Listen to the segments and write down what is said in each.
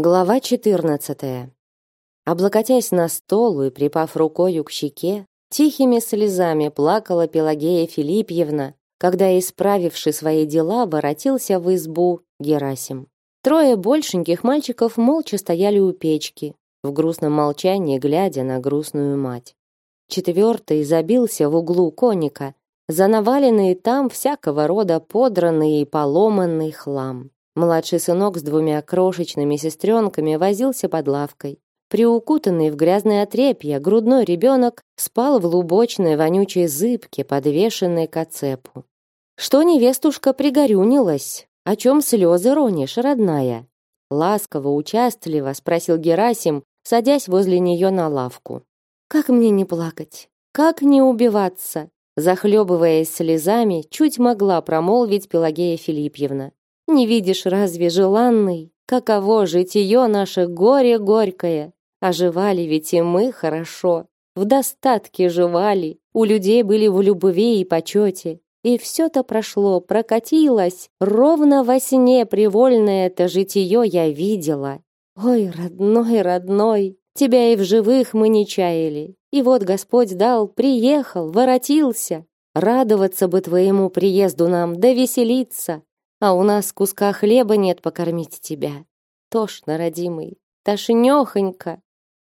Глава 14. Облокотясь на стол и припав рукою к щеке, тихими слезами плакала Пелагея Филиппьевна, когда, исправивши свои дела, воротился в избу Герасим. Трое большеньких мальчиков молча стояли у печки, в грустном молчании глядя на грустную мать. Четвертый забился в углу коника, за наваленный там всякого рода подранный и поломанный хлам. Младший сынок с двумя крошечными сестренками возился под лавкой. Приукутанный в грязное отрепье, грудной ребенок спал в лубочной вонючей зыбке, подвешенной к оцепу. «Что невестушка пригорюнилась? О чем слезы ронишь, родная?» Ласково, участливо спросил Герасим, садясь возле нее на лавку. «Как мне не плакать? Как не убиваться?» Захлебываясь слезами, чуть могла промолвить Пелагея Филиппьевна. Не видишь разве желанный, каково житие наше горе горькое? Оживали ведь и мы хорошо, в достатке жевали, у людей были в любви и почете. И все-то прошло, прокатилось, ровно во сне привольное это житие я видела. Ой, родной, родной, тебя и в живых мы не чаяли. И вот Господь дал, приехал, воротился. Радоваться бы твоему приезду нам, да веселиться а у нас куска хлеба нет покормить тебя. Тошно, родимый, тошнёхонько.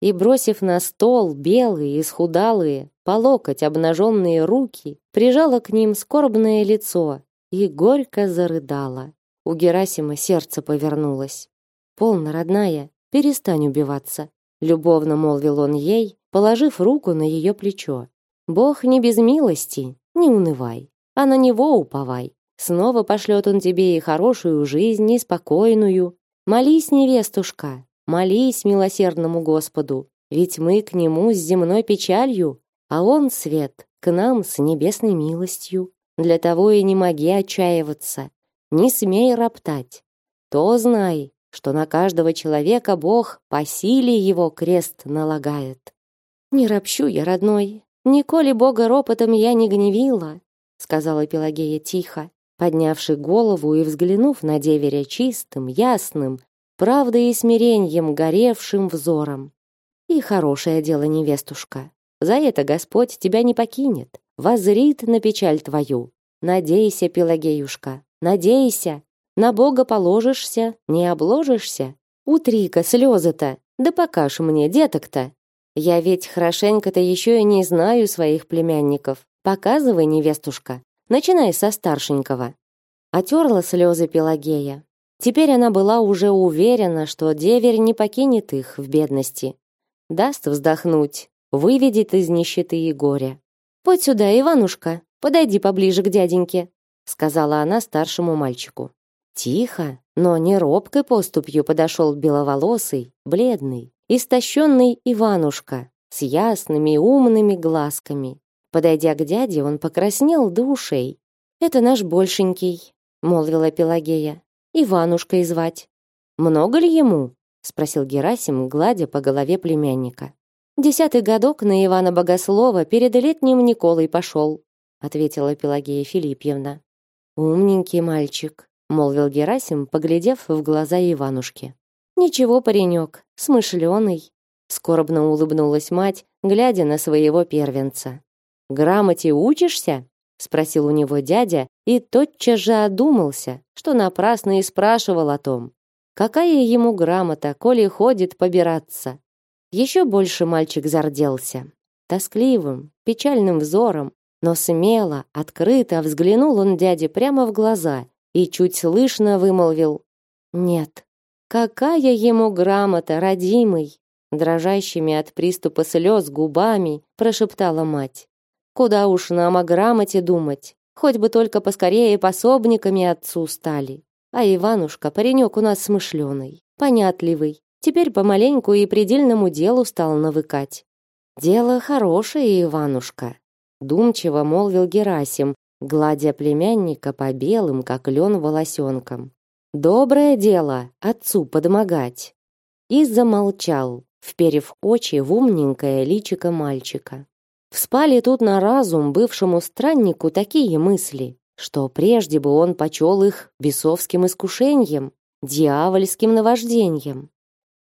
И бросив на стол белые, исхудалые, по локоть обнаженные руки, прижала к ним скорбное лицо и горько зарыдала. У Герасима сердце повернулось. «Полно, родная, перестань убиваться», — любовно молвил он ей, положив руку на ее плечо. «Бог не без милости, не унывай, а на него уповай. Снова пошлет он тебе и хорошую жизнь, и спокойную. Молись, невестушка, молись милосердному Господу, ведь мы к нему с земной печалью, а он, свет, к нам с небесной милостью. Для того и не моги отчаиваться, не смей роптать. То знай, что на каждого человека Бог по силе его крест налагает. Не ропщу я, родной, николи Бога ропотом я не гневила, сказала Пелагея тихо. Поднявши голову и взглянув на деверя чистым, ясным, правдой и смирением горевшим взором. И хорошее дело, невестушка. За это Господь тебя не покинет, возрит на печаль твою. Надейся, Пелагеюшка, надейся. На Бога положишься, не обложишься. Утри-ка слезы-то, да покажь мне деток-то. Я ведь хорошенько-то еще и не знаю своих племянников. Показывай, невестушка, начиная со старшенького. Отерла слезы Пелагея. Теперь она была уже уверена, что деверь не покинет их в бедности. Даст вздохнуть, выведет из нищеты и горя. «Подь сюда, Иванушка, подойди поближе к дяденьке», сказала она старшему мальчику. Тихо, но не робкой поступью подошел беловолосый, бледный, истощенный Иванушка с ясными умными глазками. Подойдя к дяде, он покраснел до ушей. «Это наш большенький», — молвила Пелагея. «Иванушкой звать». «Много ли ему?» — спросил Герасим, гладя по голове племянника. «Десятый годок на Ивана Богослова перед летним Николой пошел», — ответила Пелагея Филиппьевна. «Умненький мальчик», — молвил Герасим, поглядев в глаза Иванушки. «Ничего, паренек, смышленый», — скорбно улыбнулась мать, глядя на своего первенца. Грамоте учишься? спросил у него дядя и тотчас же одумался, что напрасно и спрашивал о том. Какая ему грамота, коли ходит побираться? Еще больше мальчик зарделся. Тоскливым, печальным взором, но смело, открыто взглянул он дяде прямо в глаза и чуть слышно вымолвил: "Нет. Какая ему грамота, родимый?" дрожащими от приступа слез губами прошептала мать. Куда уж нам о грамоте думать. Хоть бы только поскорее пособниками отцу стали. А Иванушка паренек у нас смышленый, понятливый. Теперь помаленьку и предельному делу стал навыкать. Дело хорошее, Иванушка, думчиво молвил Герасим, гладя племянника по белым, как лен, волосенкам. Доброе дело отцу подмогать. И замолчал, вперев очи в умненькое личико мальчика. Вспали тут на разум бывшему страннику такие мысли, что прежде бы он почел их бесовским искушением, дьявольским наваждением.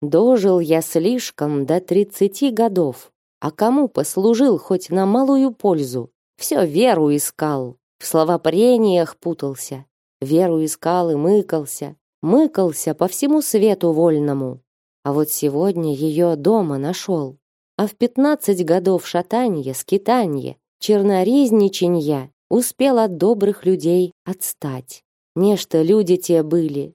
Дожил я слишком до тридцати годов, а кому послужил хоть на малую пользу? Все веру искал, в словопрениях путался, веру искал и мыкался, мыкался по всему свету вольному. А вот сегодня ее дома нашел. А в пятнадцать годов шатанья, скитанья, черноризничанья успел от добрых людей отстать. Нечто люди те были,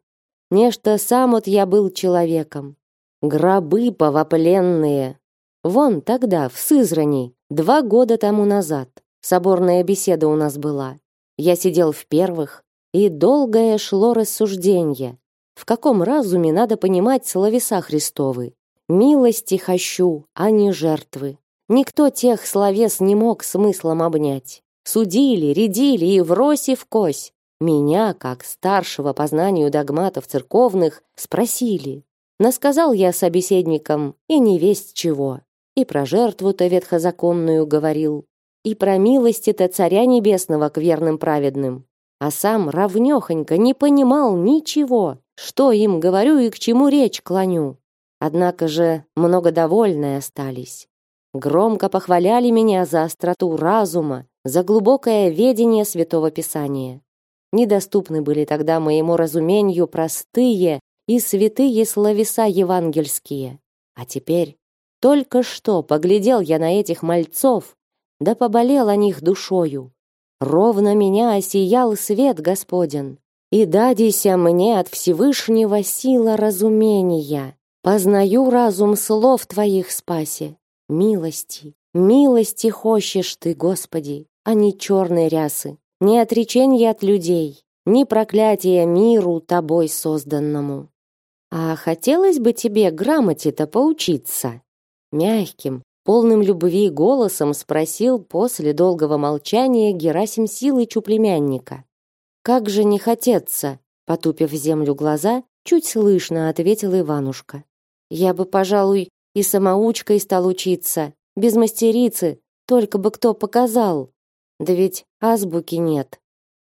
нечто сам вот я был человеком. Гробы повопленные. Вон тогда, в Сызрани, два года тому назад, соборная беседа у нас была. Я сидел в первых, и долгое шло рассуждение, в каком разуме надо понимать словеса Христовы. Милости хочу, а не жертвы. Никто тех словес не мог смыслом обнять. Судили, рядили и врозь и вкось. Меня, как старшего по знанию догматов церковных, спросили. Насказал я собеседникам и не весть чего. И про жертву-то ветхозаконную говорил, и про милости-то царя небесного к верным праведным. А сам равнёхонько не понимал ничего, что им говорю и к чему речь клоню. Однако же много довольные остались. Громко похваляли меня за остроту разума, за глубокое ведение Святого Писания. Недоступны были тогда моему разумению простые и святые словеса евангельские. А теперь только что поглядел я на этих мальцов, да поболел о них душою. Ровно меня осиял свет Господен, и дадися мне от Всевышнего сила разумения. Познаю разум слов Твоих, спаси. Милости, милости хочешь Ты, Господи, а не черной рясы ни отречения от людей, ни проклятия миру тобой созданному. А хотелось бы тебе грамоте-то поучиться? Мягким, полным любви голосом спросил после долгого молчания Герасим Силыч у племянника. Как же не хотеться, потупив землю глаза, чуть слышно ответил Иванушка. Я бы, пожалуй, и самоучкой стал учиться, без мастерицы, только бы кто показал. Да ведь азбуки нет.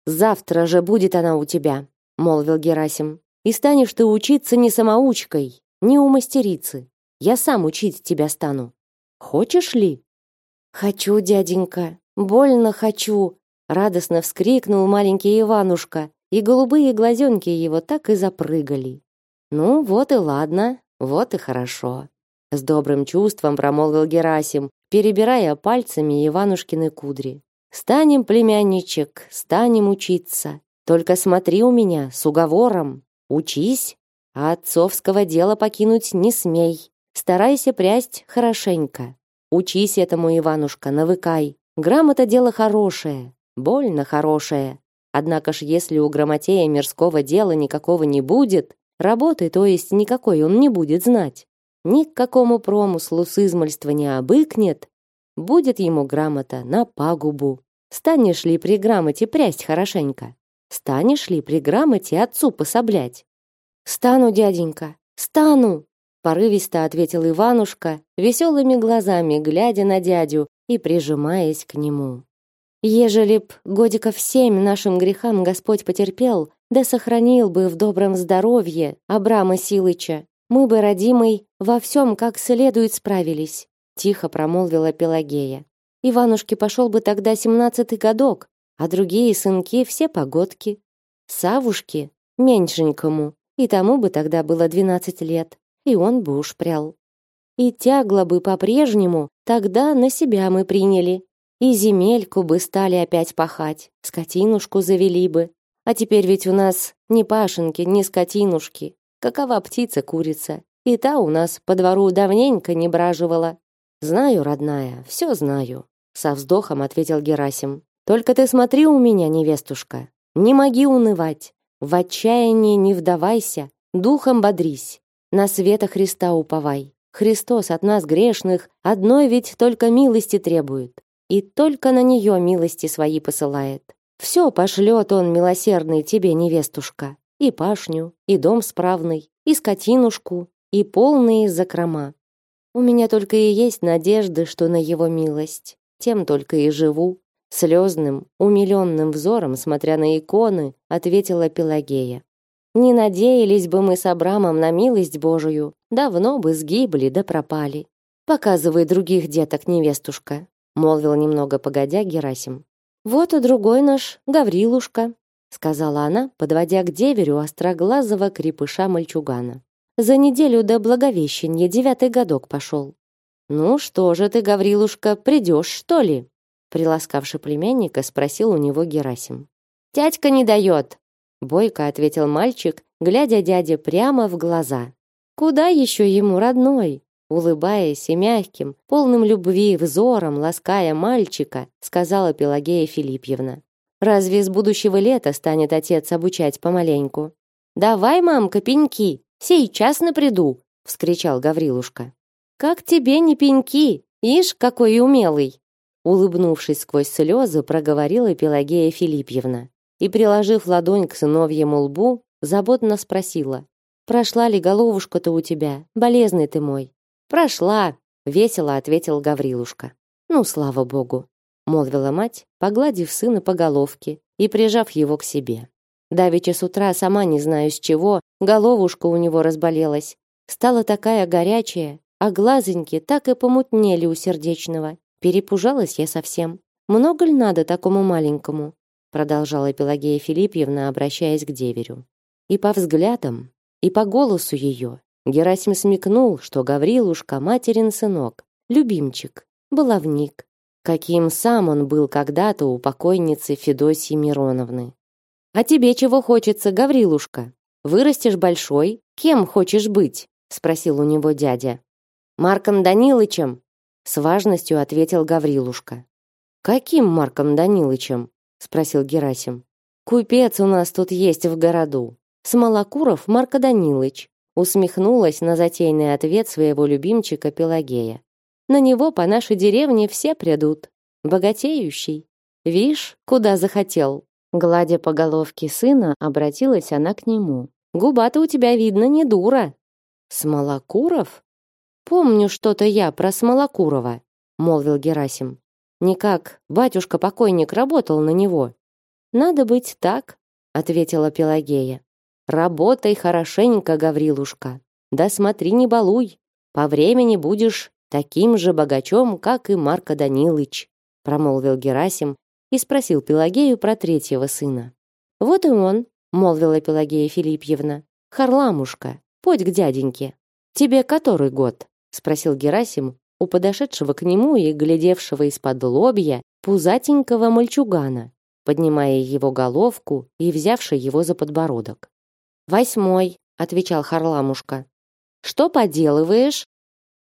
Завтра же будет она у тебя, молвил Герасим. И станешь ты учиться не самоучкой, не у мастерицы. Я сам учить тебя стану. Хочешь ли? Хочу, дяденька. Больно хочу, радостно вскрикнул маленький Иванушка, и голубые глазенки его так и запрыгали. Ну, вот и ладно, вот и хорошо, с добрым чувством промолвил Герасим, перебирая пальцами Иванушкины кудри. Станем, племянничек, станем учиться. Только смотри у меня с уговором. Учись, а отцовского дела покинуть не смей. Старайся прясть хорошенько. Учись этому, Иванушка, навыкай. Грамота дело хорошее, больно хорошее. Однако ж, если у грамотея мирского дела никакого не будет, работы, то есть никакой он не будет знать, ни к какому промыслу с измольства не обыкнет, будет ему грамота на пагубу. Станешь ли при грамоте прясть хорошенько? Станешь ли при грамоте отцу пособлять? Стану, дяденька, стану, порывисто ответил Иванушка, веселыми глазами глядя на дядю и прижимаясь к нему. Ежели б годиков семь нашим грехам Господь потерпел, да сохранил бы в добром здоровье Абрама Силыча, мы бы, родимый, во всем как следует справились тихо промолвила Пелагея. Иванушке пошел бы тогда семнадцатый годок, а другие сынки все погодки. Савушке, меньшенькому, и тому бы тогда было двенадцать лет, и он бы уж прял. И тягло бы по-прежнему, тогда на себя мы приняли. И земельку бы стали опять пахать, скотинушку завели бы. А теперь ведь у нас ни пашенки, ни скотинушки. Какова птица-курица? И та у нас по двору давненько не браживала. Знаю, родная, все знаю, со вздохом ответил Герасим. Только ты смотри у меня, невестушка. Не моги унывать. В отчаянии не вдавайся, духом бодрись. На света Христа уповай. Христос от нас грешных одной ведь только милости требует, и только на нее милости свои посылает. Все пошлет он милосердный тебе, невестушка, и пашню, и дом справный, и скотинушку, и полные закрома. У меня только и есть надежды, что на его милость. Тем только и живу. Слезным, умиленным взором, смотря на иконы, ответила Пелагея. Не надеялись бы мы с Абрамом на милость Божию, давно бы сгибли да пропали. Показывай других деток, невестушка, молвил немного погодя Герасим. Вот и другой наш Гаврилушка, сказала она, подводя к деверю остроглазого крепыша мальчугана. За неделю до Благовещения девятый годок пошел. Ну что же ты, Гаврилушка, придешь, что ли? Приласкавший племянника, спросил у него Герасим. Тятька не дает, бойко ответил мальчик, глядя дяде прямо в глаза. Куда еще ему родной? Улыбаясь и мягким, полным любви взором, лаская мальчика, сказала Пелагея Филиппьевна. Разве с будущего лета станет отец обучать помаленьку? Давай, мамка, пеньки, сейчас наприду, вскричал Гаврилушка. Как тебе не пеньки? Ишь, какой умелый, улыбнувшись сквозь слезы, проговорила Пелагея Филиппьевна и приложив ладонь к сыновьему лбу, заботно спросила: "Прошла ли головушка-то у тебя, болезный ты мой?" Прошла, весело ответил Гаврилушка. Ну, слава богу, молвила мать, погладив сына по головке и прижав его к себе. Давеча с утра сама не знаю с чего, головушка у него разболелась. Стала такая горячая, а глазоньки так и помутнели у сердечного. Перепужалась я совсем. Много ли надо такому маленькому? продолжала Пелагея Филиппьевна, обращаясь к деверю. И по взглядам, и по голосу ее Герасим смекнул, что Гаврилушка материн сынок, любимчик, баловник, каким сам он был когда-то у покойницы Федосии Мироновны. А тебе чего хочется, Гаврилушка? Вырастешь большой, кем хочешь быть? спросил у него дядя. Марком Данилычем, с важностью ответил Гаврилушка. Каким Марком Данилычем? спросил Герасим. Купец у нас тут есть в городу. Смолокуров Марко Данилыч, усмехнулась на затейный ответ своего любимчика Пелагея. На него по нашей деревне все придут. Богатеющий. Вишь, куда захотел. Гладя по головке сына, обратилась она к нему. Губа-то у тебя видно не дура. Смолокуров? Помню что-то я про Смолокурова, молвил Герасим. Никак, батюшка-покойник работал на него. Надо быть так, ответила Пелагея. Работай хорошенько, Гаврилушка. Да смотри, не балуй. По времени будешь таким же богачом, как и Марко Данилыч, промолвил Герасим и спросил Пелагею про третьего сына. Вот и он, молвила Пелагея Филиппьевна. Харламушка, подь к дяденьке. Тебе который год? спросил Герасим у подошедшего к нему и глядевшего из-под лобья пузатенького мальчугана, поднимая его головку и взявший его за подбородок. Восьмой, отвечал Харламушка. Что поделываешь?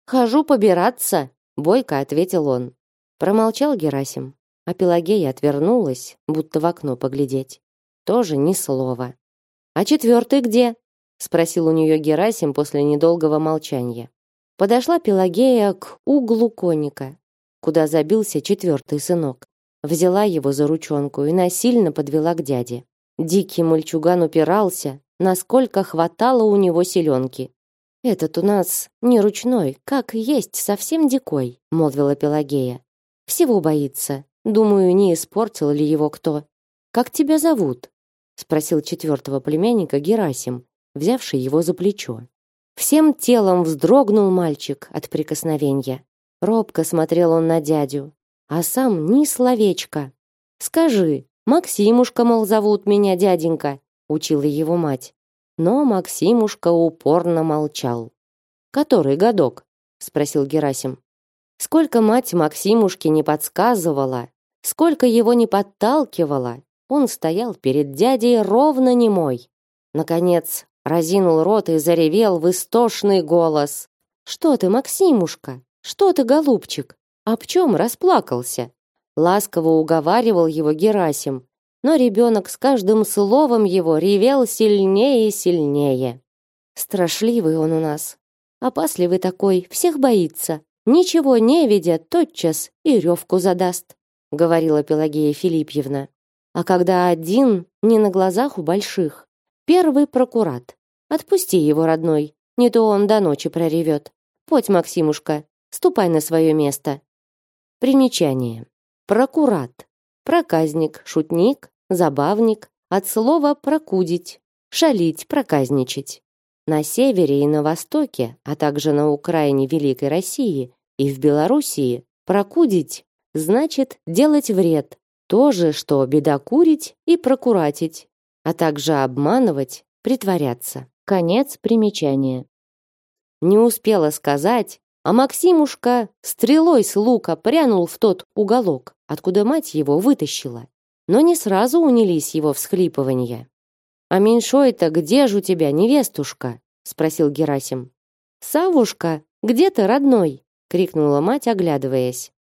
Хожу побираться, бойко ответил он. Промолчал Герасим, а Пелагея отвернулась, будто в окно поглядеть. Тоже ни слова. А четвертый где? спросил у нее Герасим после недолгого молчания. Подошла Пелагея к углу коника, куда забился четвертый сынок. Взяла его за ручонку и насильно подвела к дяде. Дикий мальчуган упирался, насколько хватало у него силёнки. Этот у нас не ручной, как есть, совсем дикой, молвила Пелагея. Всего боится. Думаю, не испортил ли его кто. Как тебя зовут? спросил четвертого племянника Герасим, взявший его за плечо. Всем телом вздрогнул мальчик от прикосновения. Робко смотрел он на дядю, а сам ни словечка. Скажи, Максимушка, мол, зовут меня дяденька, учила его мать. Но Максимушка упорно молчал. Который годок? спросил Герасим. Сколько мать Максимушке не подсказывала, сколько его не подталкивала, он стоял перед дядей ровно немой. Наконец, разинул рот и заревел в истошный голос. Что ты, Максимушка? Что ты, голубчик? Об чем расплакался? Ласково уговаривал его Герасим, но ребенок с каждым словом его ревел сильнее и сильнее. Страшливый он у нас, опасливый такой, всех боится. Ничего не видя, тотчас и ревку задаст, говорила Пелагея Филиппьевна. А когда один, не на глазах у больших, первый прокурат. Отпусти его, родной, не то он до ночи проревет. Подь, Максимушка, ступай на свое место. Примечание. Прокурат. Проказник, шутник, забавник, от слова прокудить, шалить, проказничать. На севере и на востоке, а также на Украине Великой России и в Белоруссии прокудить значит делать вред, то же, что бедокурить и прокуратить, а также обманывать, притворяться. Конец примечания. Не успела сказать, а Максимушка стрелой с лука прянул в тот уголок, откуда мать его вытащила. Но не сразу унились его всхлипывания. «А меньшой-то где же у тебя, невестушка?» — спросил Герасим. «Савушка, где ты, родной?» — крикнула мать, оглядываясь.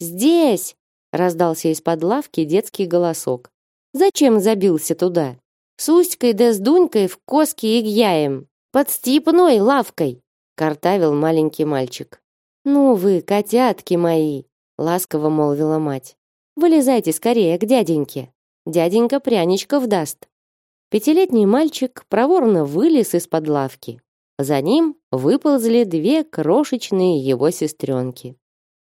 «Здесь!» — раздался из-под лавки детский голосок. «Зачем забился туда? С Уськой да с Дунькой в коски и гяем, под степной лавкой!» картавил маленький мальчик. Ну вы, котятки мои, ласково молвила мать. Вылезайте скорее к дяденьке. Дяденька пряничков даст. Пятилетний мальчик проворно вылез из-под лавки. За ним выползли две крошечные его сестренки.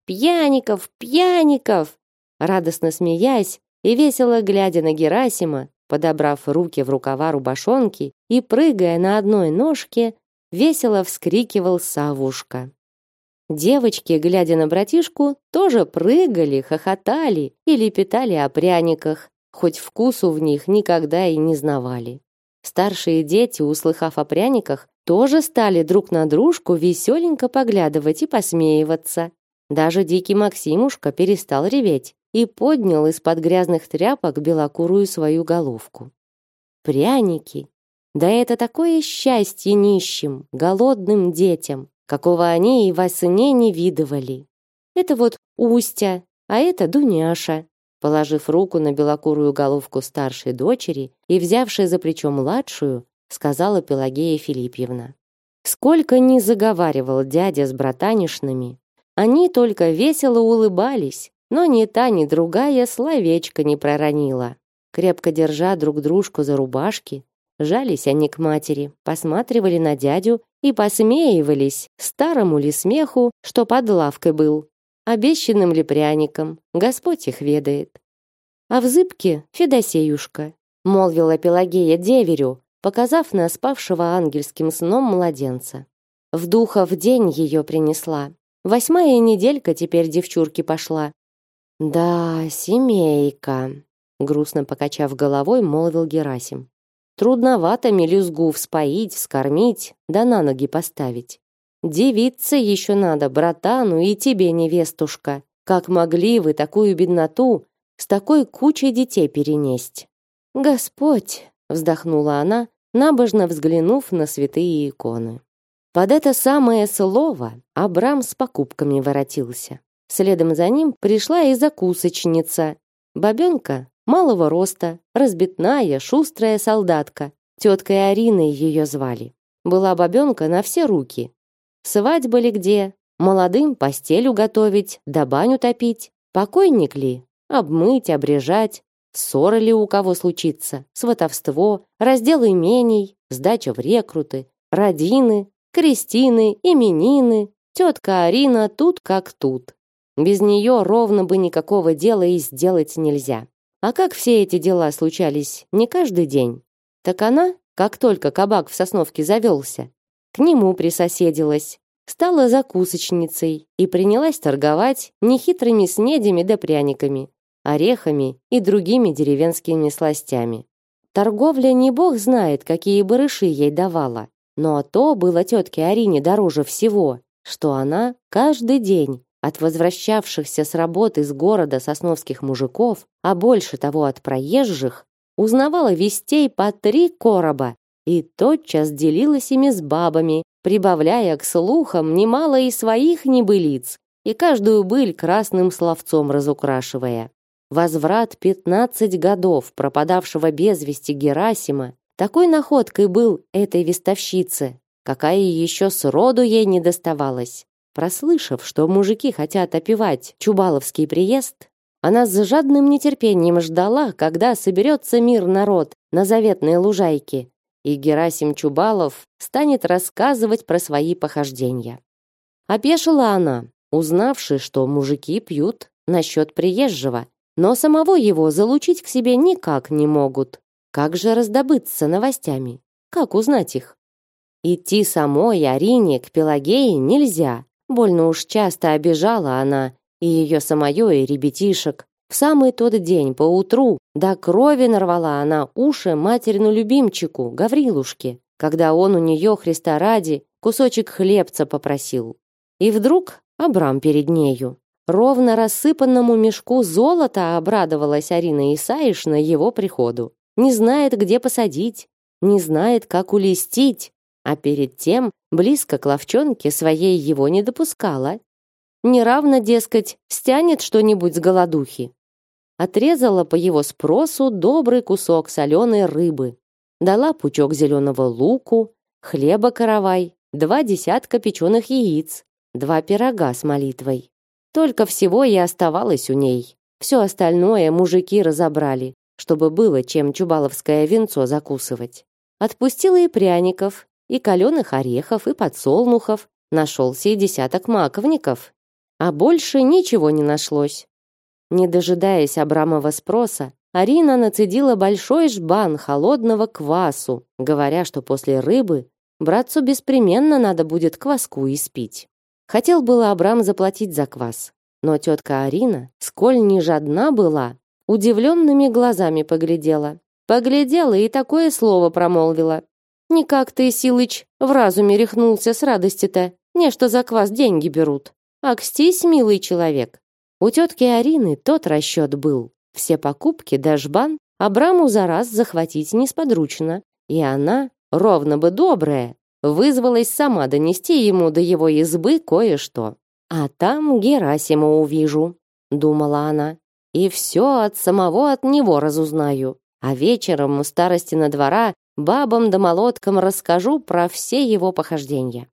«Пьяников! Пьяников!» Радостно смеясь и весело глядя на Герасима, подобрав руки в рукава рубашонки и прыгая на одной ножке, весело вскрикивал Савушка. Девочки, глядя на братишку, тоже прыгали, хохотали и лепетали о пряниках, хоть вкусу в них никогда и не знавали. Старшие дети, услыхав о пряниках, тоже стали друг на дружку веселенько поглядывать и посмеиваться. Даже дикий Максимушка перестал реветь и поднял из-под грязных тряпок белокурую свою головку. Пряники, да это такое счастье нищим, голодным детям, какого они и во сне не видывали. Это вот Устя, а это Дуняша. Положив руку на белокурую головку старшей дочери и взявшая за плечо младшую, сказала Пелагея Филиппьевна. Сколько ни заговаривал дядя с братанишными, они только весело улыбались, но ни та, ни другая словечко не проронила. Крепко держа друг дружку за рубашки, Жались они к матери, посматривали на дядю и посмеивались старому ли смеху, что под лавкой был, обещанным ли пряником, Господь их ведает. А в зыбке Федосеюшка, молвила Пелагея деверю, показав на спавшего ангельским сном младенца. В духа в день ее принесла. Восьмая неделька теперь девчурки пошла. Да, семейка, грустно покачав головой, молвил Герасим. Трудновато мелюзгу вспоить, вскормить, да на ноги поставить. Девиться еще надо, братану и тебе, невестушка. Как могли вы такую бедноту с такой кучей детей перенесть? Господь, вздохнула она, набожно взглянув на святые иконы. Под это самое слово Абрам с покупками воротился. Следом за ним пришла и закусочница. Бабенка малого роста, разбитная, шустрая солдатка. Теткой Ариной ее звали. Была бабенка на все руки. Свадьба ли где, молодым постель уготовить, да баню топить, покойник ли, обмыть, обрежать, ссоры ли у кого случится, сватовство, раздел имений, сдача в рекруты, родины, крестины, именины. Тетка Арина тут как тут. Без нее ровно бы никакого дела и сделать нельзя. А как все эти дела случались не каждый день, так она, как только кабак в Сосновке завелся, к нему присоседилась, стала закусочницей и принялась торговать нехитрыми снедями да пряниками, орехами и другими деревенскими сластями. Торговля не бог знает, какие барыши ей давала, но то было тетке Арине дороже всего, что она каждый день от возвращавшихся с работы из города сосновских мужиков, а больше того от проезжих, узнавала вестей по три короба и тотчас делилась ими с бабами, прибавляя к слухам немало и своих небылиц, и каждую быль красным словцом разукрашивая. Возврат пятнадцать годов пропадавшего без вести Герасима такой находкой был этой вестовщице, какая еще сроду ей не доставалась. Прослышав, что мужики хотят опевать Чубаловский приезд, она с жадным нетерпением ждала, когда соберется мир народ на заветной лужайке, и Герасим Чубалов станет рассказывать про свои похождения. Опешила она, узнавши, что мужики пьют насчет приезжего, но самого его залучить к себе никак не могут. Как же раздобыться новостями? Как узнать их? Идти самой Арине к Пелагее нельзя. Больно уж часто обижала она и ее самое, и ребятишек. В самый тот день поутру до крови нарвала она уши материну любимчику, Гаврилушке, когда он у нее, Христа ради, кусочек хлебца попросил. И вдруг Абрам перед нею. Ровно рассыпанному мешку золота обрадовалась Арина Исаишна его приходу. Не знает, где посадить, не знает, как улестить, а перед тем близко к ловчонке своей его не допускала. Неравно, дескать, стянет что-нибудь с голодухи. Отрезала по его спросу добрый кусок соленой рыбы, дала пучок зеленого луку, хлеба каравай, два десятка печеных яиц, два пирога с молитвой. Только всего и оставалось у ней. Все остальное мужики разобрали, чтобы было чем чубаловское венцо закусывать. Отпустила и пряников, и каленых орехов, и подсолнухов, нашелся и десяток маковников. А больше ничего не нашлось. Не дожидаясь Абрамова спроса, Арина нацедила большой жбан холодного квасу, говоря, что после рыбы братцу беспременно надо будет кваску испить. Хотел было Абрам заплатить за квас, но тетка Арина, сколь не жадна была, удивленными глазами поглядела. Поглядела и такое слово промолвила. «Никак ты, Силыч, в разуме рехнулся с радости-то, не что за квас деньги берут. Акстись, милый человек». У тетки Арины тот расчет был. Все покупки да жбан Абраму за раз захватить несподручно, и она, ровно бы добрая, вызвалась сама донести ему до его избы кое-что. «А там Герасима увижу», — думала она, «и все от самого от него разузнаю, а вечером у старости на двора бабам да расскажу про все его похождения».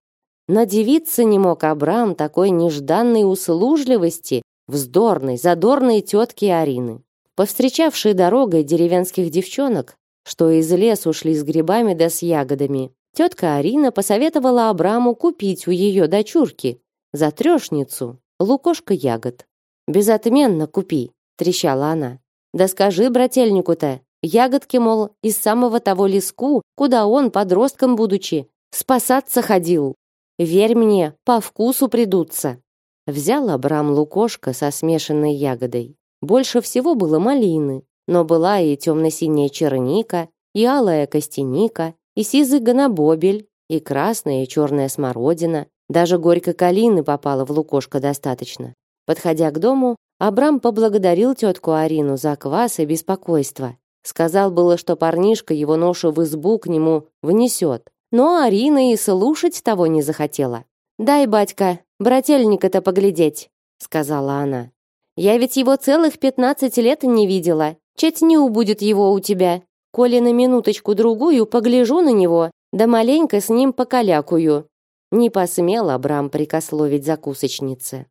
Надевиться не мог Абрам такой нежданной услужливости вздорной, задорной тетки Арины. Повстречавшие дорогой деревенских девчонок, что из лесу ушли с грибами да с ягодами, Тетка Арина посоветовала Абраму купить у ее дочурки за трешницу лукошко ягод. «Безотменно купи», — трещала она. «Да скажи брательнику-то, ягодки, мол, из самого того леску, куда он, подростком будучи, спасаться ходил. Верь мне, по вкусу придутся». Взял Абрам лукошко со смешанной ягодой. Больше всего было малины, но была и темно-синяя черника, и алая костяника, и сизый гонобобель, и красная и черная смородина, даже горькой калины попало в лукошко достаточно. Подходя к дому, Абрам поблагодарил тетку Арину за квас и беспокойство. Сказал было, что парнишка его ношу в избу к нему внесет. Но Арина и слушать того не захотела. «Дай, батька, брательника-то поглядеть», — сказала она. «Я ведь его целых пятнадцать лет не видела. Чуть не убудет его у тебя. Коли на минуточку-другую погляжу на него, да маленько с ним покалякую. Не посмел Абрам прикословить закусочнице.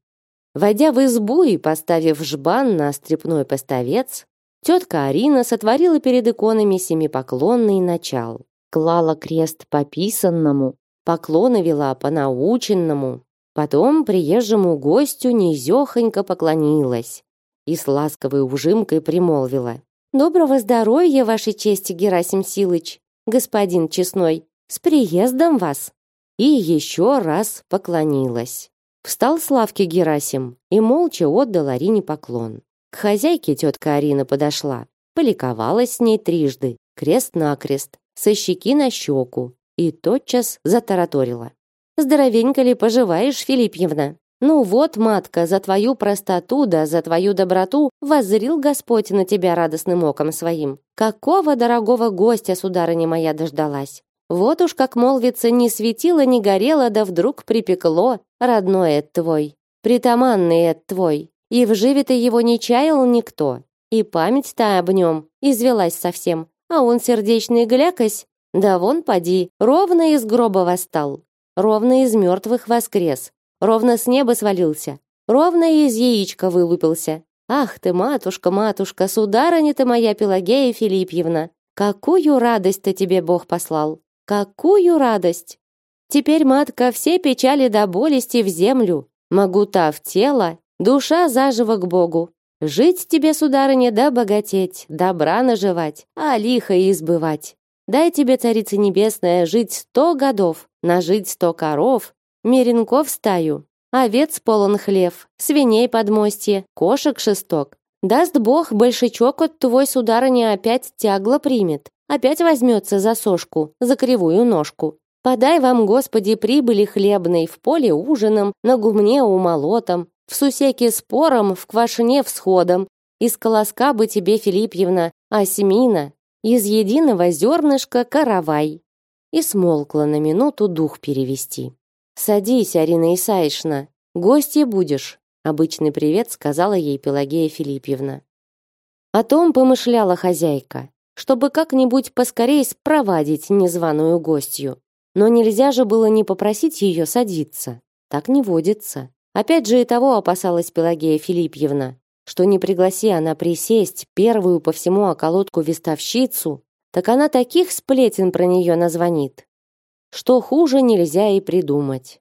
Войдя в избу и поставив жбан на стрепной поставец, тетка Арина сотворила перед иконами семипоклонный начал. Клала крест по писанному, поклоны вела по наученному, потом приезжему гостю низехонько поклонилась и с ласковой ужимкой примолвила. Доброго здоровья, вашей чести, Герасим Силыч, господин честной, с приездом вас. И еще раз поклонилась. Встал с лавки Герасим и молча отдал Арине поклон. К хозяйке тетка Арина подошла, поликовалась с ней трижды, крест-накрест, со щеки на щеку, и тотчас затараторила. «Здоровенько ли поживаешь, Филиппьевна? Ну вот, матка, за твою простоту да за твою доброту воззрил Господь на тебя радостным оком своим. Какого дорогого гостя, сударыня моя, дождалась. Вот уж как молвится, не светило, не горело, да вдруг припекло, родной это твой, притаманный это твой. И в живе ты его не чаял никто, и память-то об нем извелась совсем, а он сердечный глякось, да вон поди, ровно из гроба восстал, ровно из мертвых воскрес, Ровно с неба свалился, ровно из яичка вылупился. Ах ты, матушка, матушка, сударыня ты моя Пелагея Филиппьевна, какую радость-то тебе Бог послал! Какую радость! Теперь, матка, все печали да болести в землю, могута в тело, душа заживо к Богу. Жить тебе, сударыня, да богатеть, добра наживать, а лихо избывать. Дай тебе, царица небесная, жить сто годов, нажить сто коров, меренков стаю, овец полон хлев, свиней подмостье, кошек шесток. Даст Бог, большичок от твой сударыня опять тягло примет, опять возьмется за сошку, за кривую ножку. Подай вам, Господи, прибыли хлебной в поле ужином, на гумне умолотом, в сусеке спором, в квашне всходом, из колоска бы тебе, Филиппьевна, осьмина, из единого зернышка каравай. И смолкла на минуту дух перевести. Садись, Арина Исаишна, гостья будешь, обычный привет сказала ей Пелагея Филиппьевна. О том помышляла хозяйка, чтобы как-нибудь поскорей спровадить незваную гостью. Но нельзя же было не попросить ее садиться. Так не водится. Опять же и того опасалась Пелагея Филиппьевна, что не пригласи она присесть первую по всему околотку вестовщицу, так она таких сплетен про нее назвонит, что хуже нельзя и придумать.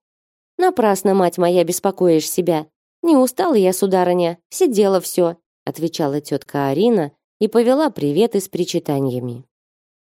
Напрасно, мать моя, беспокоишь себя. Не устала я, сударыня, сидела все, отвечала тетка Арина и повела приветы с причитаниями.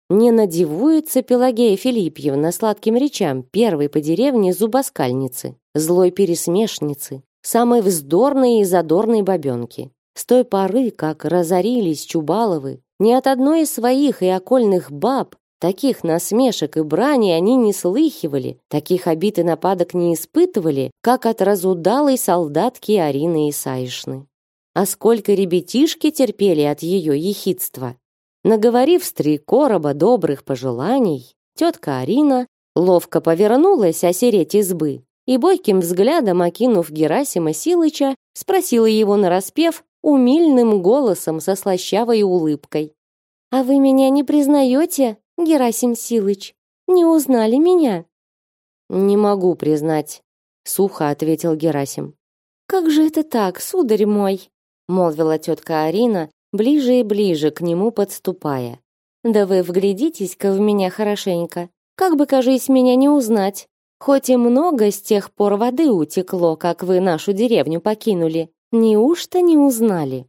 Не надивуется Пелагея Филиппьевна сладким речам первой по деревне зубоскальницы, злой пересмешницы, самой вздорной и задорной бабенки. С той поры, как разорились Чубаловы, ни от одной из своих и окольных баб таких насмешек и брани они не слыхивали, таких обид и нападок не испытывали, как от разудалой солдатки Арины Исаишны. А сколько ребятишки терпели от ее ехидства, Наговорив с три короба добрых пожеланий, тетка Арина ловко повернулась осереть избы и бойким взглядом, окинув Герасима Силыча, спросила его нараспев умильным голосом со слащавой улыбкой. «А вы меня не признаете, Герасим Силыч? Не узнали меня?» «Не могу признать», — сухо ответил Герасим. «Как же это так, сударь мой?» — молвила тетка Арина, ближе и ближе к нему подступая. «Да вы вглядитесь-ка в меня хорошенько. Как бы, кажись, меня не узнать. Хоть и много с тех пор воды утекло, как вы нашу деревню покинули. Неужто не узнали?»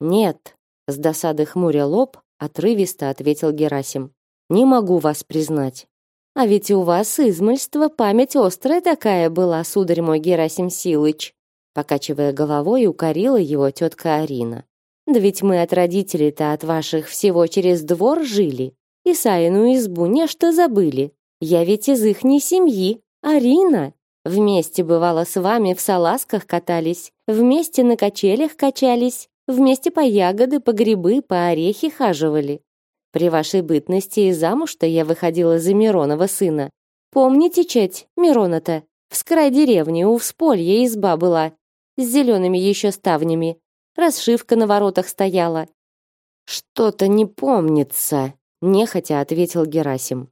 «Нет», — с досады хмуря лоб, отрывисто ответил Герасим. «Не могу вас признать». «А ведь у вас измольство память острая такая была, сударь мой Герасим Силыч», покачивая головой, укорила его тетка Арина. Да ведь мы от родителей-то от ваших всего через двор жили. И Саину избу нечто забыли. Я ведь из их не семьи, Арина. Вместе, бывало, с вами в салазках катались, вместе на качелях качались, вместе по ягоды, по грибы, по орехи хаживали. При вашей бытности и замуж-то я выходила за Миронова сына. Помните, чать, Мирона-то? В скрай деревни у всполья изба была, с зелеными еще ставнями, расшивка на воротах стояла. Что-то не помнится, нехотя ответил Герасим.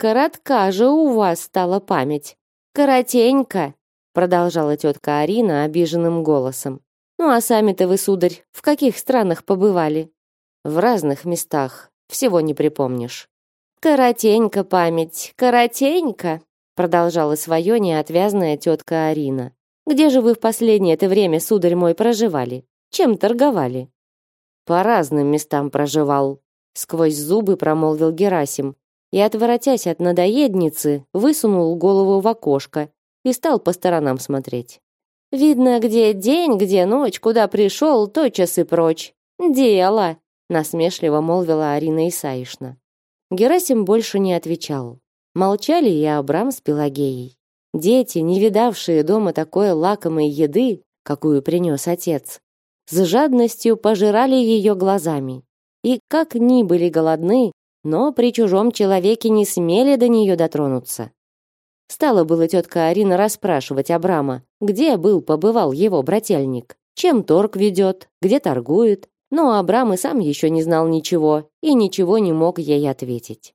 Коротка же у вас стала память. Коротенько, продолжала тетка Арина обиженным голосом. Ну а сами-то вы, сударь, в каких странах побывали? В разных местах, всего не припомнишь. Коротенько память, коротенько, продолжала свое неотвязная тетка Арина. Где же вы в последнее это время, сударь мой, проживали? Чем торговали? По разным местам проживал, сквозь зубы промолвил Герасим и, отворотясь от надоедницы, высунул голову в окошко и стал по сторонам смотреть. Видно, где день, где ночь, куда пришел, то часы прочь. Дело, насмешливо молвила Арина Исаишна. Герасим больше не отвечал. Молчали и Абрам с Пелагеей. Дети, не видавшие дома такой лакомой еды, какую принес отец, с жадностью пожирали ее глазами. И как ни были голодны, но при чужом человеке не смели до нее дотронуться. Стала была тетка Арина расспрашивать Абрама, где был, побывал его брательник, чем торг ведет, где торгует, но Абрам и сам еще не знал ничего и ничего не мог ей ответить.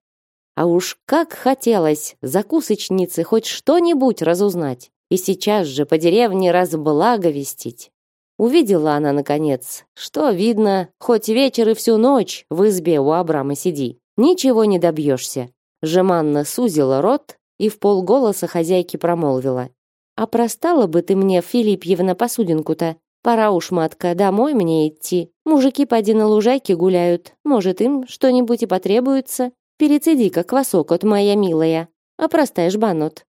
А уж как хотелось закусочнице хоть что-нибудь разузнать и сейчас же по деревне разблаговестить. Увидела она, наконец, что, видно, хоть вечер и всю ночь в избе у Абрама сиди, ничего не добьешься. Жеманно сузила рот и в полголоса хозяйке промолвила. «А простала бы ты мне, Филиппьевна, посудинку-то? Пора уж, матка, домой мне идти. Мужики поди на лужайке гуляют. Может, им что-нибудь и потребуется. перецеди-ка квасок от моя милая, а простая жбанут.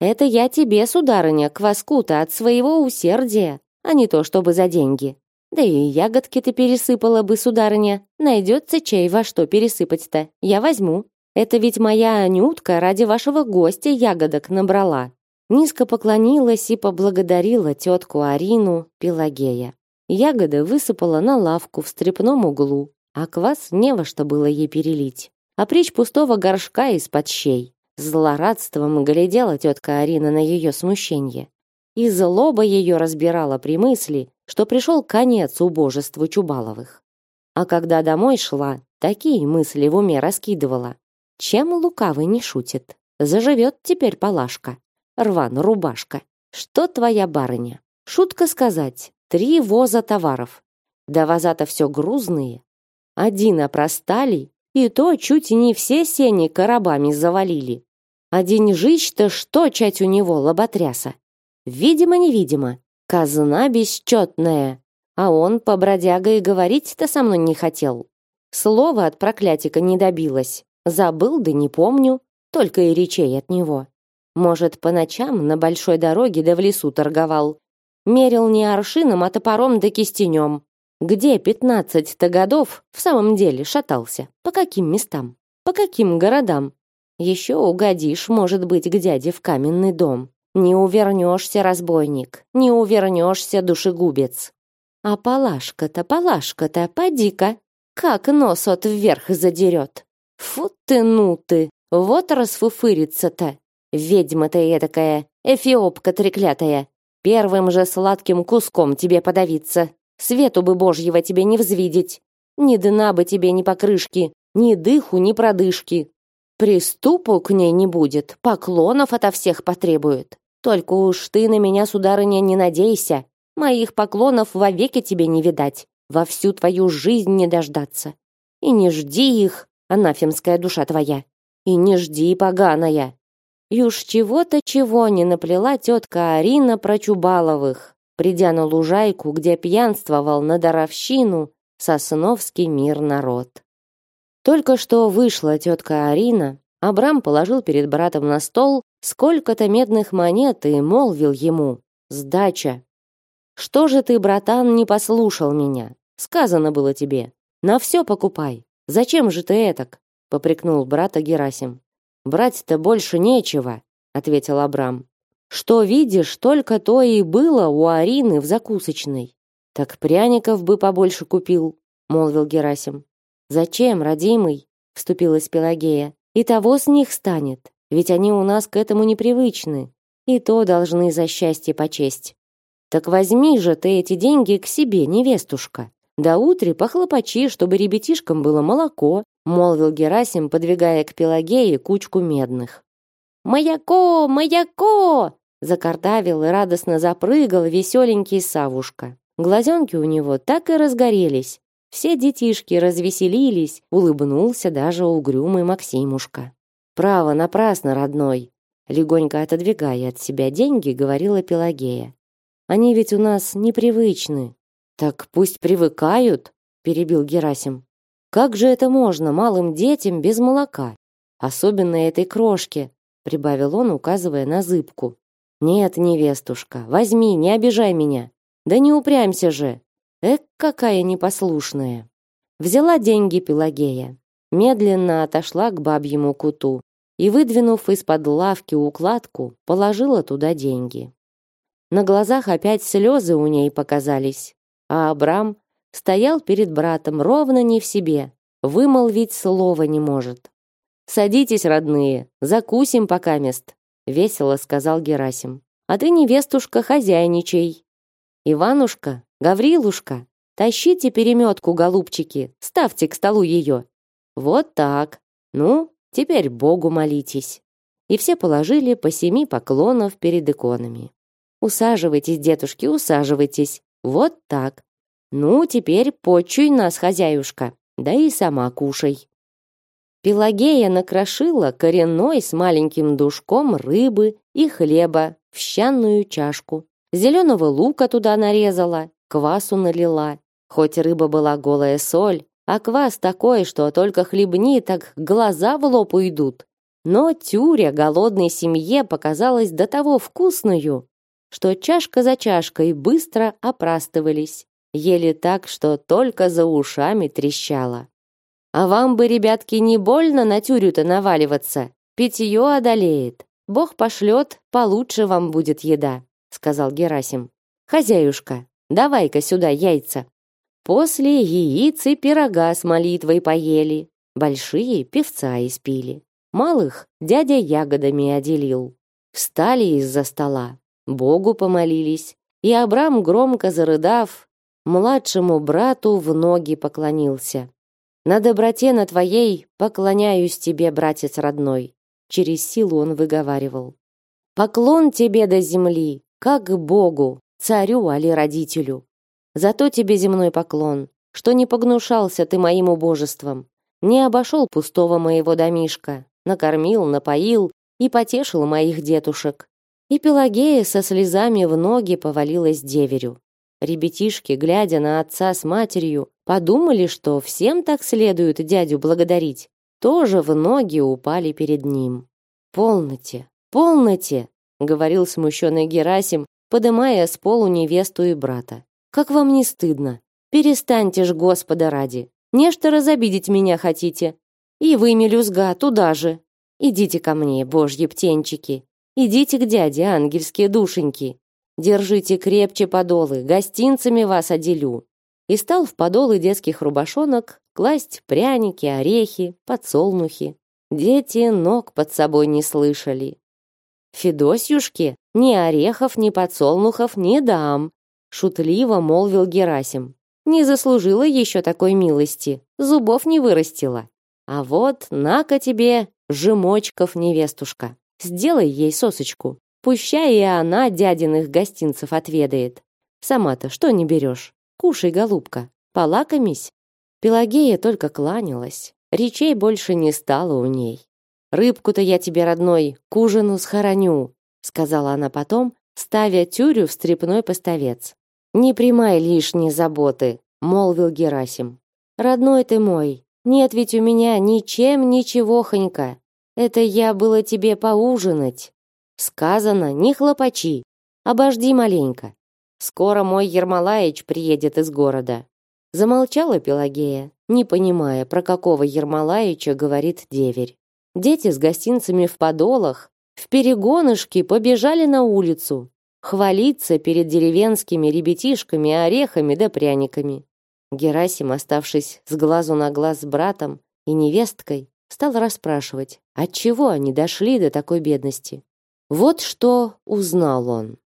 Это я тебе, сударыня, кваску-то от своего усердия, а не то чтобы за деньги. Да и ягодки ты пересыпала бы, сударыня. Найдется чай во что пересыпать-то. Я возьму. Это ведь моя Анютка ради вашего гостя ягодок набрала. Низко поклонилась и поблагодарила тетку Арину Пелагея. Ягоды высыпала на лавку в стрепном углу, а квас не во что было ей перелить. А прич пустого горшка из-под щей. Злорадством глядела тетка Арина на ее смущение. И злоба ее разбирала при мысли, что пришел конец убожеству Чубаловых. А когда домой шла, такие мысли в уме раскидывала. Чем лукавый не шутит? Заживет теперь Палашка рван рубашка. Что твоя барыня? Шутка сказать, три воза товаров. Да воза-то все грузные. Один опростали, и то чуть не все сени коробами завалили. А деньжищ-то что чать у него лоботряса? Видимо-невидимо, казна бесчетная. А он по бродяга и говорить-то со мной не хотел. Слова от проклятика не добилась. Забыл, да не помню, только и речей от него. Может, по ночам на большой дороге да в лесу торговал. Мерил не аршином, а топором да кистенем. Где пятнадцать-то годов в самом деле шатался? По каким местам? По каким городам? Еще угодишь, может быть, к дяде в каменный дом. Не увернешься, разбойник, не увернешься, душегубец. А Палашка-то, Палашка-то, поди-ка, как нос от вверх задерет. Фу ты, ну ты, вот расфуфырится-то. Ведьма ты эдакая, эфиопка треклятая. Первым же сладким куском тебе подавиться. Свету бы божьего тебе не взвидеть. Ни дна бы тебе, ни покрышки, ни дыху, ни продышки. Приступу к ней не будет, поклонов ото всех потребует. Только уж ты на меня, сударыня, не надейся. Моих поклонов вовеки тебе не видать, во всю твою жизнь не дождаться. И не жди их, анафемская душа твоя. И не жди, поганая. И уж чего-то чего не наплела тетка Арина про Чубаловых, придя на лужайку, где пьянствовал на даровщину сосновский мир народ. Только что вышла тетка Арина, Абрам положил перед братом на стол сколько-то медных монет и молвил ему «Сдача». «Что же ты, братан, не послушал меня? Сказано было тебе. На все покупай. Зачем же ты этак?» — попрекнул брата Герасим. Брать-то больше нечего, ответил Абрам. Что видишь, только то и было у Арины в закусочной. Так пряников бы побольше купил, молвил Герасим. Зачем, родимый? вступилась Пелагея. И того с них станет, ведь они у нас к этому непривычны. И то должны за счастье почесть. Так возьми же ты эти деньги к себе, невестушка. До утра похлопочи, чтобы ребятишкам было молоко, молвил Герасим, подвигая к Пелагее кучку медных. «Маяко! Маяко!» закартавил и радостно запрыгал веселенький Савушка. Глазенки у него так и разгорелись. Все детишки развеселились, улыбнулся даже угрюмый Максимушка. «Право, напрасно, родной!» Легонько отодвигая от себя деньги, говорила Пелагея. «Они ведь у нас непривычны». «Так пусть привыкают», — перебил Герасим. Как же это можно малым детям без молока? Особенно этой крошке, прибавил он, указывая на зыбку. Нет, невестушка, возьми, не обижай меня. Да не упрямься же. Эк, какая непослушная. Взяла деньги Пелагея, медленно отошла к бабьему куту и, выдвинув из-под лавки укладку, положила туда деньги. На глазах опять слезы у ней показались, а Абрам стоял перед братом ровно не в себе, вымолвить слова не может. «Садитесь, родные, закусим пока мест», — весело сказал Герасим. «А ты, невестушка, хозяйничай. Иванушка, Гаврилушка, тащите переметку, голубчики, ставьте к столу ее. Вот так. Ну, теперь Богу молитесь». И все положили по семи поклонов перед иконами. «Усаживайтесь, дедушки, усаживайтесь. Вот так. Ну, теперь почуй нас, хозяюшка, да и сама кушай. Пелагея накрошила коренной с маленьким душком рыбы и хлеба в щанную чашку. Зеленого лука туда нарезала, квасу налила. Хоть рыба была голая соль, а квас такой, что только хлебни, так глаза в лоб уйдут. Но тюря голодной семье показалась до того вкусную, что чашка за чашкой быстро опрастывались, ели так, что только за ушами трещало. А вам бы, ребятки, не больно на тюрю-то наваливаться, питье одолеет. Бог пошлет, получше вам будет еда, сказал Герасим. Хозяюшка, давай-ка сюда яйца. После яиц и пирога с молитвой поели, большие певца испили, малых дядя ягодами отделил. Встали из-за стола, Богу помолились, и Абрам, громко зарыдав, младшему брату в ноги поклонился. «На доброте на твоей поклоняюсь тебе, братец родной», через силу он выговаривал. «Поклон тебе до земли, как Богу, царю али родителю. Зато тебе земной поклон, что не погнушался ты моим убожеством, не обошел пустого моего домишка, накормил, напоил и потешил моих детушек. И Пелагея со слезами в ноги повалилась деверю. Ребятишки, глядя на отца с матерью, подумали, что всем так следует дядю благодарить. Тоже в ноги упали перед ним. «Полноте, полноте!» — говорил смущенный Герасим, подымая с полу невесту и брата. Как вам не стыдно? Перестаньте ж, Господа ради. Нечто разобидеть меня хотите. И вы, мелюзга, туда же. Идите ко мне, божьи птенчики. Идите к дяде, ангельские душеньки. Держите крепче подолы, гостинцами вас оделю. И стал в подолы детских рубашонок класть пряники, орехи, подсолнухи. Дети ног под собой не слышали. Федосьюшке ни орехов, ни подсолнухов не дам, шутливо молвил Герасим. Не заслужила еще такой милости, зубов не вырастила. А вот на-ка тебе жемочков невестушка. Сделай ей сосочку. Пущай и она дядиных гостинцев отведает. Сама-то что не берешь? Кушай, голубка, полакомись. Пелагея только кланялась. Речей больше не стало у ней. Рыбку-то я тебе, родной, к ужину схороню, сказала она потом, ставя тюрю в стрепной поставец. Не примай лишние заботы, молвил Герасим. Родной ты мой, нет ведь у меня ничем ничегохонька. Это я было тебе поужинать. Сказано, не хлопачи. Обожди маленько. Скоро мой Ермолаич приедет из города. Замолчала Пелагея, не понимая, про какого Ермолаича говорит деверь. Дети с гостинцами в подолах в перегонышки побежали на улицу, хвалиться перед деревенскими ребятишками орехами да пряниками. Герасим, оставшись с глазу на глаз с братом и невесткой, стал расспрашивать, отчего они дошли до такой бедности. Вот что узнал он.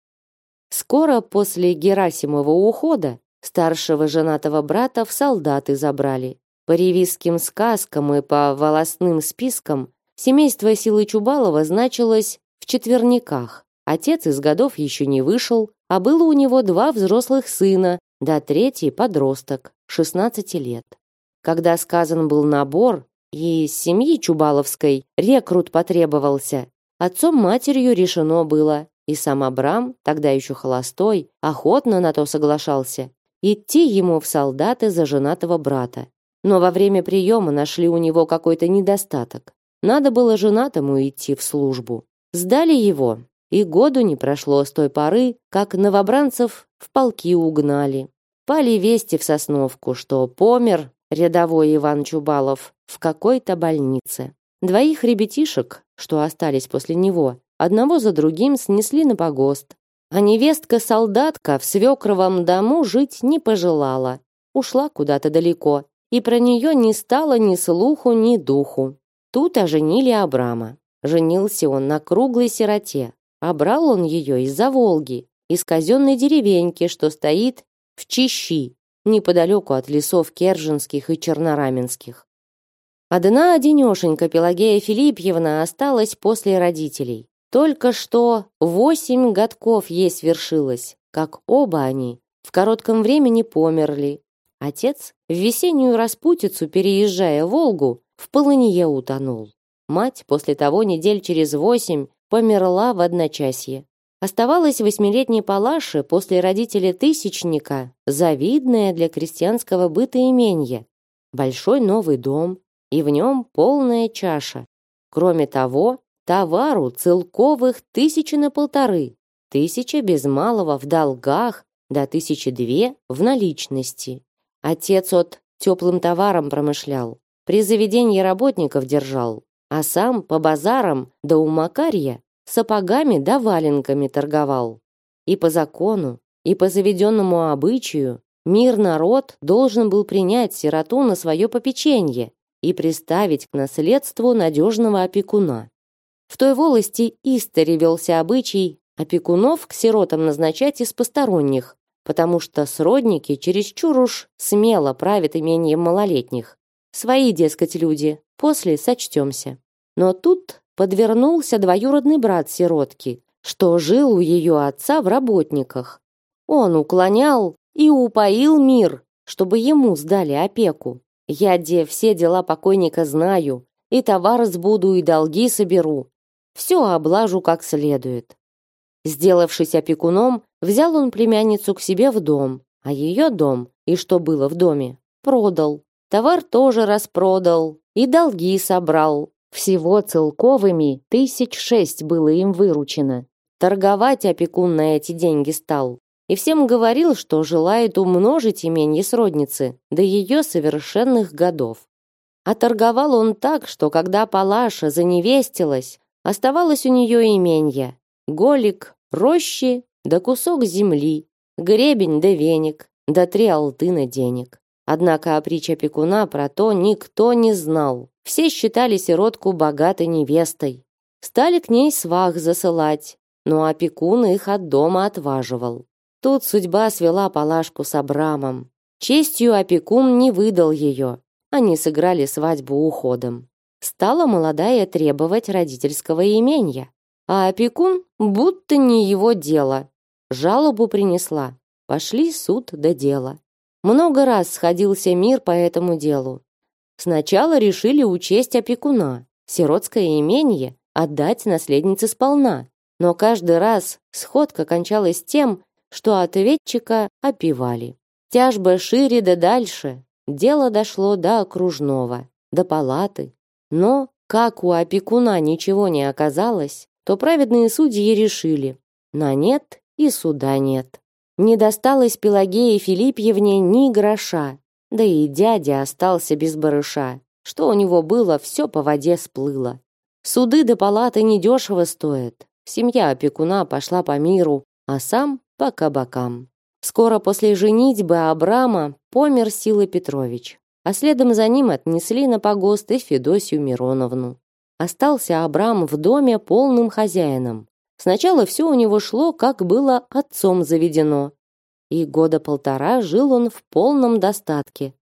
Скоро после Герасимова ухода старшего женатого брата в солдаты забрали. По ревизским сказкам и по волосным спискам семейство Силы Чубалова значилось в четверниках. Отец из годов еще не вышел, а было у него два взрослых сына, да третий подросток, 16 лет. Когда сказан был набор, и из семьи Чубаловской рекрут потребовался, отцом-матерью решено было, и сам Абрам, тогда еще холостой, охотно на то соглашался, идти ему в солдаты за женатого брата. Но во время приема нашли у него какой-то недостаток. Надо было женатому идти в службу. Сдали его, и году не прошло с той поры, как новобранцев в полки угнали. Пали вести в Сосновку, что помер рядовой Иван Чубалов в какой-то больнице. Двоих ребятишек, что остались после него, одного за другим снесли на погост. А невестка-солдатка в свекровом дому жить не пожелала. Ушла куда-то далеко, и про нее не стало ни слуху, ни духу. Тут оженили Абрама. Женился он на круглой сироте, а брал он ее из-за Волги, из казенной деревеньки, что стоит в Чищи, неподалеку от лесов Керженских и Чернораменских. Одна одинешенька Пелагея Филипьевна осталась после родителей. Только что восемь годков ей свершилось, как оба они в коротком времени померли. Отец в весеннюю распутицу, переезжая Волгу, в полынье утонул. Мать после того недель через восемь померла в одночасье. Оставалась восьмилетней Палаше после родителя Тысячника, завидное для крестьянского быта именье. большой новый дом, и в нем полная чаша. Кроме того, товару целковых тысячи на полторы, тысяча без малого в долгах, до тысячи две в наличности. Отец от теплым товаром промышлял, при заведении работников держал, а сам по базарам да у Макарья сапогами да валенками торговал. И по закону, и по заведенному обычаю мир народ должен был принять сироту на свое попечение и приставить к наследству надежного опекуна. В той волости истори велся обычай опекунов к сиротам назначать из посторонних, потому что сродники чересчур уж смело правят имением малолетних. Свои, дескать, люди, после сочтемся. Но тут подвернулся двоюродный брат сиротки, что жил у ее отца в работниках. Он уклонял и упоил мир, чтобы ему сдали опеку. Я, де, все дела покойника знаю, и товар сбуду, и долги соберу, все облажу как следует. Сделавшись опекуном, взял он племянницу к себе в дом, а ее дом, и что было в доме, продал. Товар тоже распродал и долги собрал. Всего целковыми тысяч шесть было им выручено. Торговать опекун на эти деньги стал. И всем говорил, что желает умножить именье сродницы до ее совершенных годов. А торговал он так, что когда Палаша заневестилась, Оставалось у нее именья. Голик, рощи, да кусок земли, гребень да веник, да три алтына денег. Однако о притче опекуна про то никто не знал. Все считали сиротку богатой невестой. Стали к ней свах засылать, но опекун их от дома отваживал. Тут судьба свела Палашку с Абрамом. Честью опекун не выдал ее. Они сыграли свадьбу уходом. Стала молодая требовать родительского имения, а опекун будто не его дело. Жалобу принесла. Пошли суд до дела. Много раз сходился мир по этому делу. Сначала решили учесть опекуна, сиротское имение отдать наследнице сполна. Но каждый раз сходка кончалась тем, что ответчика опивали. Тяжба шире да дальше. Дело дошло до окружного, до палаты, но, как у опекуна ничего не оказалось, то праведные судьи решили, на нет и суда нет. Не досталось Пелагее Филиппьевне ни гроша, да и дядя остался без барыша. Что у него было, все по воде сплыло. Суды до палаты недешево стоят. Семья опекуна пошла по миру, а сам по кабакам. Скоро после женитьбы Абрама помер Сила Петрович а следом за ним отнесли на погост и Федосию Мироновну. Остался Абрам в доме полным хозяином. Сначала все у него шло, как было отцом заведено. И года полтора жил он в полном достатке.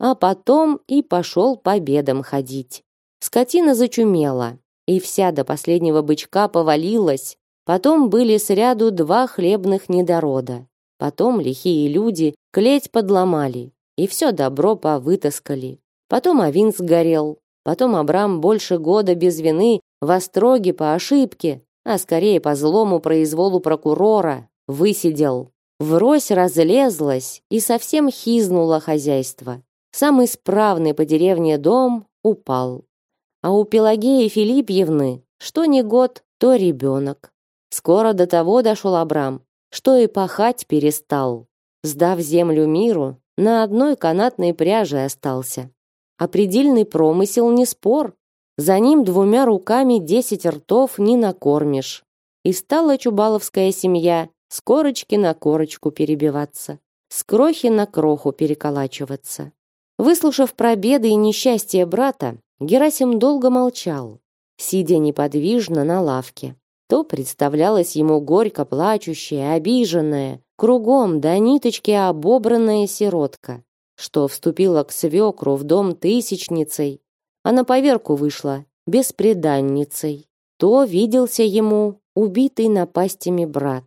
А потом и пошел по бедам ходить. Скотина зачумела, и вся до последнего бычка повалилась. Потом были сряду два хлебных недорода. Потом лихие люди клеть подломали, и все добро повытаскали. Потом Авин сгорел, потом Абрам больше года без вины в остроге по ошибке, а скорее по злому произволу прокурора, высидел. Врозь разлезлась и совсем хизнуло хозяйство. Самый справный по деревне дом упал. А у Пелагеи Филиппьевны что ни год, то ребенок. Скоро до того дошел Абрам, что и пахать перестал. Сдав землю миру, на одной канатной пряже остался. А предельный промысел не спор. За ним двумя руками десять ртов не накормишь. И стала чубаловская семья с корочки на корочку перебиваться, с крохи на кроху переколачиваться. Выслушав про беды и несчастье брата, Герасим долго молчал, сидя неподвижно на лавке. То представлялось ему горько плачущая, обиженная, Кругом до ниточки обобранная сиротка, что вступила к свекру в дом тысячницей, а на поверку вышла беспреданницей. То виделся ему убитый напастями брат.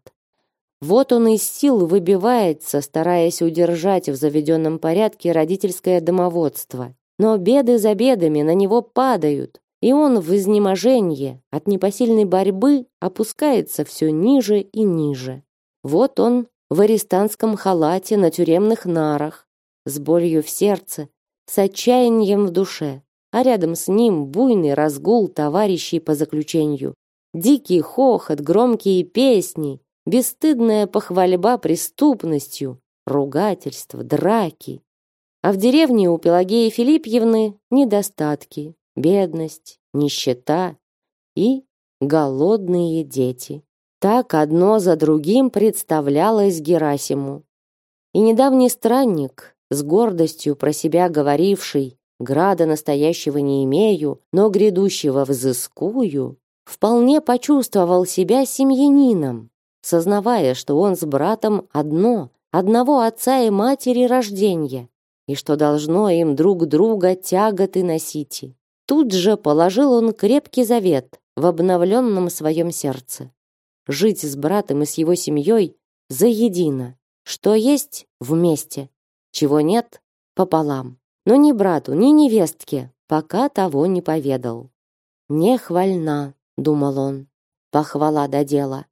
Вот он из сил выбивается, стараясь удержать в заведенном порядке родительское домоводство. Но беды за бедами на него падают, и он в изнеможении от непосильной борьбы опускается все ниже и ниже. Вот он в арестантском халате на тюремных нарах, с болью в сердце, с отчаянием в душе, а рядом с ним буйный разгул товарищей по заключению. Дикий хохот, громкие песни, бесстыдная похвальба преступностью, ругательства, драки. А в деревне у Пелагеи Филиппьевны недостатки, бедность, нищета и голодные дети. Так одно за другим представлялось Герасиму. И недавний странник, с гордостью про себя говоривший «Града настоящего не имею, но грядущего взыскую», вполне почувствовал себя семьянином, сознавая, что он с братом одно, одного отца и матери рождения, и что должно им друг друга тяготы носить. Тут же положил он крепкий завет в обновленном своем сердце. Жить с братом и с его семьей заедино, что есть вместе, чего нет пополам. Но ни брату, ни невестке пока того не поведал. Не хвальна, думал он. Похвала до дела.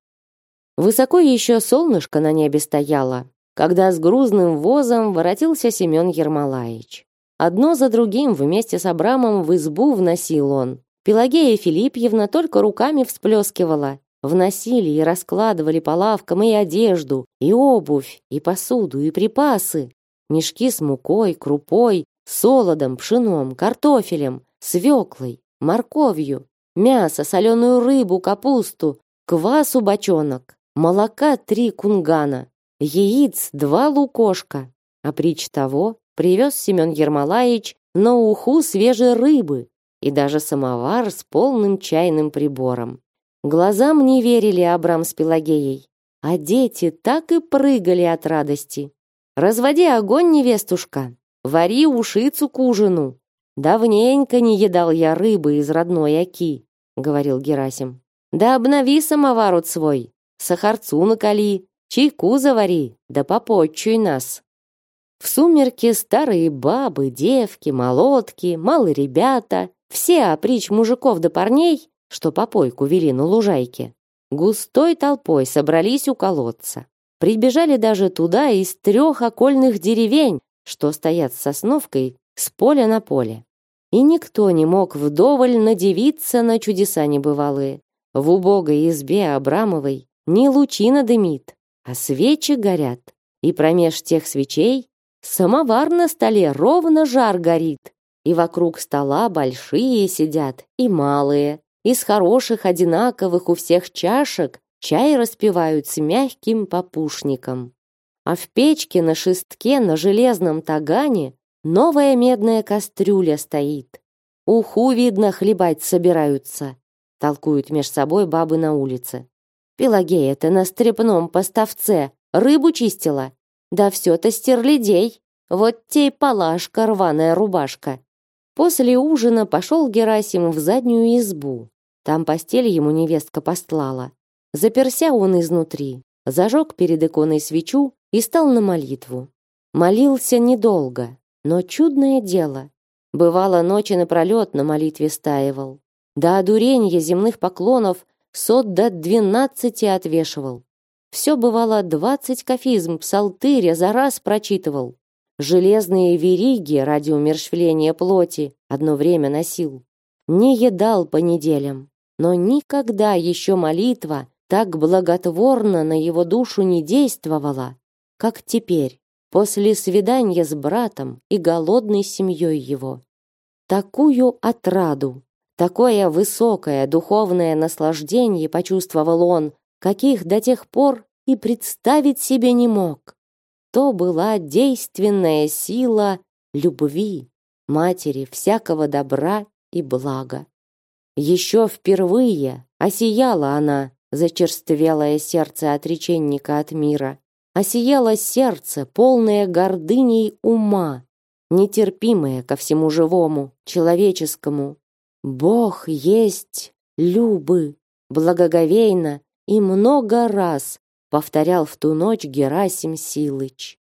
Высоко еще солнышко на небе стояло, когда с грузным возом воротился Семен Ермолаевич. Одно за другим вместе с Абрамом в избу вносил он. Пелагея Филиппьевна только руками всплескивала. Вносили и раскладывали по лавкам и одежду, и обувь, и посуду, и припасы. Мешки с мукой, крупой, солодом, пшеном, картофелем, свеклой, морковью, мясо, соленую рыбу, капусту, квасу бочонок, молока три кунгана, яиц два лукошка. А прич того привез Семен Ермолаевич на уху свежей рыбы и даже самовар с полным чайным прибором. Глазам не верили Абрам с Пелагеей, а дети так и прыгали от радости. «Разводи огонь, невестушка, вари ушицу к ужину. Давненько не едал я рыбы из родной оки», — говорил Герасим. «Да обнови самовар свой, сахарцу накали, чайку завари, да попотчуй нас». В сумерки старые бабы, девки, молотки, малые ребята, все опричь мужиков да парней что попойку вели на лужайке, густой толпой собрались у колодца. Прибежали даже туда из трех окольных деревень, что стоят с сосновкой с поля на поле. И никто не мог вдоволь надевиться на чудеса небывалые. В убогой избе Абрамовой не лучина дымит, а свечи горят. И промеж тех свечей самовар на столе ровно жар горит. И вокруг стола большие сидят и малые, из хороших одинаковых у всех чашек чай распивают с мягким попушником. А в печке на шестке на железном тагане новая медная кастрюля стоит. Уху, видно, хлебать собираются, толкуют меж собой бабы на улице. Пелагея-то на стрепном поставце рыбу чистила. Да все-то стерлядей. Вот те палашка рваная рубашка. После ужина пошел Герасим в заднюю избу. Там постель ему невестка постлала. Заперся он изнутри, зажег перед иконой свечу и стал на молитву. Молился недолго, но чудное дело. Бывало, ночи напролет на молитве стаивал. До одурения земных поклонов сот до двенадцати отвешивал. Все бывало двадцать кафизм псалтыря за раз прочитывал. Железные вериги ради умерщвления плоти одно время носил. Не едал по неделям, но никогда еще молитва так благотворно на его душу не действовала, как теперь, после свидания с братом и голодной семьей его. Такую отраду, такое высокое духовное наслаждение почувствовал он, каких до тех пор и представить себе не мог то была действенная сила любви, матери всякого добра и блага. Еще впервые осияла она, зачерствелое сердце отреченника от мира, осияло сердце, полное гордыней ума, нетерпимое ко всему живому, человеческому. Бог есть любы, благоговейно и много раз повторял в ту ночь Герасим Силыч.